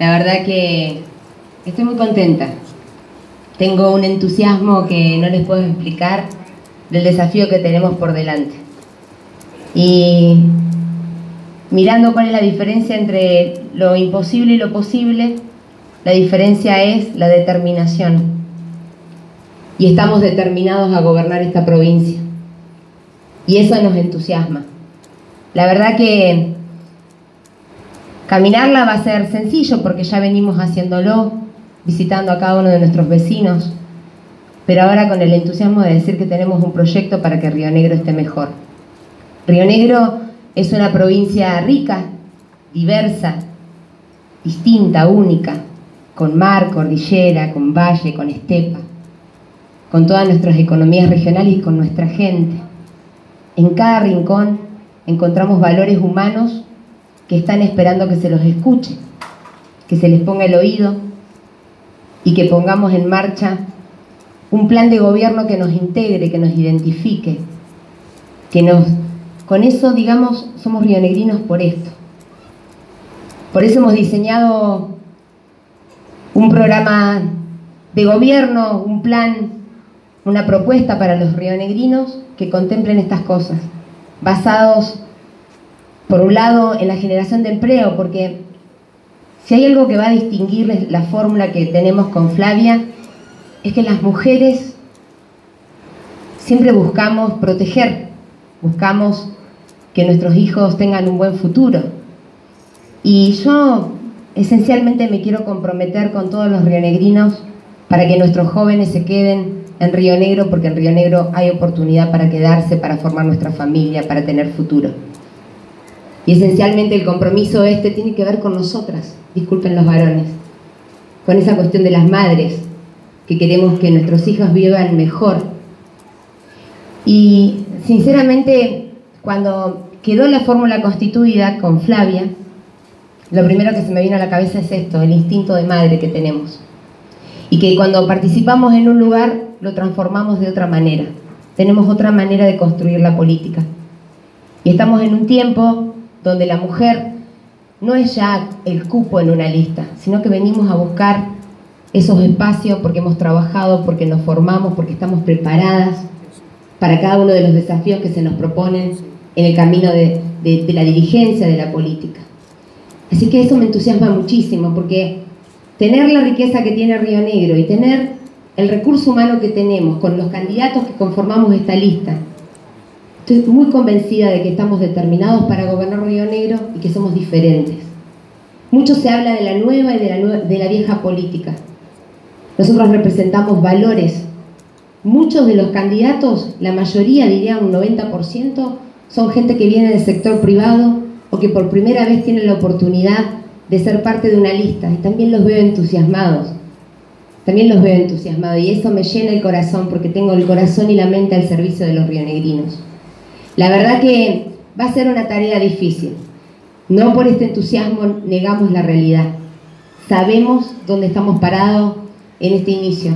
La verdad que estoy muy contenta. Tengo un entusiasmo que no les puedo explicar del desafío que tenemos por delante. Y mirando cuál es la diferencia entre lo imposible y lo posible, la diferencia es la determinación. Y estamos determinados a gobernar esta provincia. Y eso nos entusiasma. La verdad que caminarla va a ser sencillo porque ya venimos haciéndolo, visitando a cada uno de nuestros vecinos, pero ahora con el entusiasmo de decir que tenemos un proyecto para que Río Negro esté mejor. Río Negro es una provincia rica, diversa, distinta, única, con mar, cordillera, con valle, con estepa, con todas nuestras economías regionales y con nuestra gente. En cada rincón encontramos valores humanos que están esperando que se los escuche, que se les ponga el oído y que pongamos en marcha un plan de gobierno que nos integre, que nos identifique, que nos... Con eso, digamos, somos rionegrinos por esto. Por eso hemos diseñado un programa de gobierno, un plan, una propuesta para los rionegrinos que contemplen estas cosas, basados, por un lado, en la generación de empleo, porque si hay algo que va a distinguir la fórmula que tenemos con Flavia, es que las mujeres siempre buscamos proteger, buscamos que nuestros hijos tengan un buen futuro. Y yo esencialmente me quiero comprometer con todos los rionegrinos para que nuestros jóvenes se queden en Río Negro, porque en Río Negro hay oportunidad para quedarse, para formar nuestra familia, para tener futuro. Y esencialmente el compromiso este tiene que ver con nosotras, disculpen los varones, con esa cuestión de las madres, que queremos que nuestros hijos vivan mejor. Y sinceramente, cuando quedó la fórmula constituida con Flavia, lo primero que se me vino a la cabeza es esto, el instinto de madre que tenemos. Y que cuando participamos en un lugar lo transformamos de otra manera. Tenemos otra manera de construir la política. Y estamos en un tiempo donde la mujer no es ya el cupo en una lista, sino que venimos a buscar esos espacios porque hemos trabajado, porque nos formamos, porque estamos preparadas para cada uno de los desafíos que se nos proponen en el camino de, la dirigencia de la política. Así que eso me entusiasma muchísimo porque tener la riqueza que tiene Río Negro y tener el recurso humano que tenemos con los candidatos que conformamos esta lista, estoy muy convencida de que estamos determinados para gobernar Río Negro y que somos diferentes. Mucho se habla de la nueva y de la, vieja política. Nosotros representamos valores. Muchos de los candidatos, la mayoría, diría un 90%, son gente que viene del sector privado o que por primera vez tienen la oportunidad de ser parte de una lista. Y también los veo entusiasmados. También los veo entusiasmados y eso me llena el corazón porque tengo el corazón y la mente al servicio de los rionegrinos. La verdad que va a ser una tarea difícil. No por este entusiasmo negamos la realidad. Sabemos dónde estamos parados, en este inicio.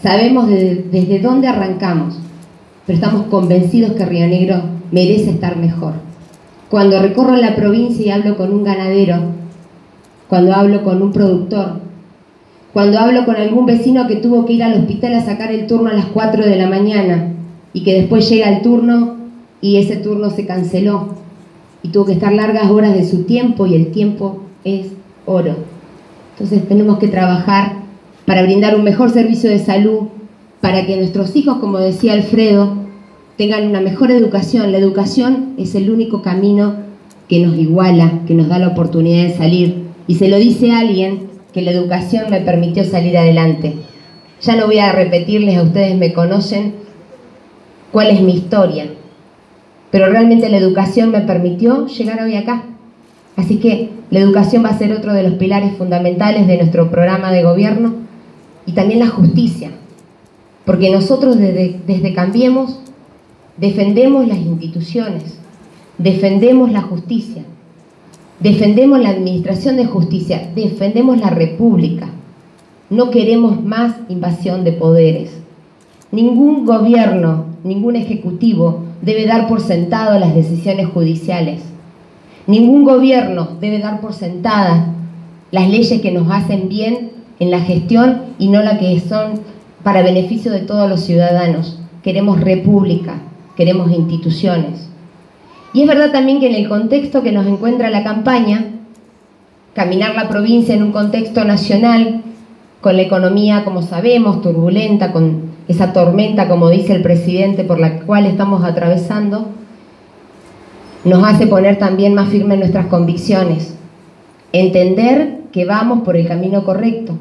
Sabemos desde dónde arrancamos, pero estamos convencidos que Río Negro merece estar mejor. Cuando recorro la provincia y hablo con un ganadero, cuando hablo con un productor, cuando hablo con algún vecino que tuvo que ir al hospital a sacar el turno a las 4 de la mañana y que después llega el turno y ese turno se canceló y tuvo que estar largas horas de su tiempo y el tiempo es oro. Entonces tenemos que trabajar para brindar un mejor servicio de salud, para que nuestros hijos, como decía Alfredo, tengan una mejor educación. La educación es el único camino que nos iguala, que nos da la oportunidad de salir. Y se lo dice alguien que la educación me permitió salir adelante. Ya no voy a repetirles, a ustedes me conocen cuál es mi historia, pero realmente la educación me permitió llegar hoy acá. Así que la educación va a ser otro de los pilares fundamentales de nuestro programa de gobierno y también la justicia, porque nosotros desde, desde Cambiemos defendemos las instituciones, defendemos la justicia, defendemos la administración de justicia, defendemos la república. No queremos más invasión de poderes. Ningún gobierno, ningún ejecutivo debe dar por sentado las decisiones judiciales. Ningún gobierno debe dar por sentada las leyes que nos hacen bien en la gestión y no las que son para beneficio de todos los ciudadanos. Queremos república, queremos instituciones. Y es verdad también que en el contexto que nos encuentra la campaña, caminar la provincia en un contexto nacional, con la economía, como sabemos, turbulenta, con esa tormenta, como dice el presidente, por la cual estamos atravesando, nos hace poner también más firmes nuestras convicciones, entender que vamos por el camino correcto,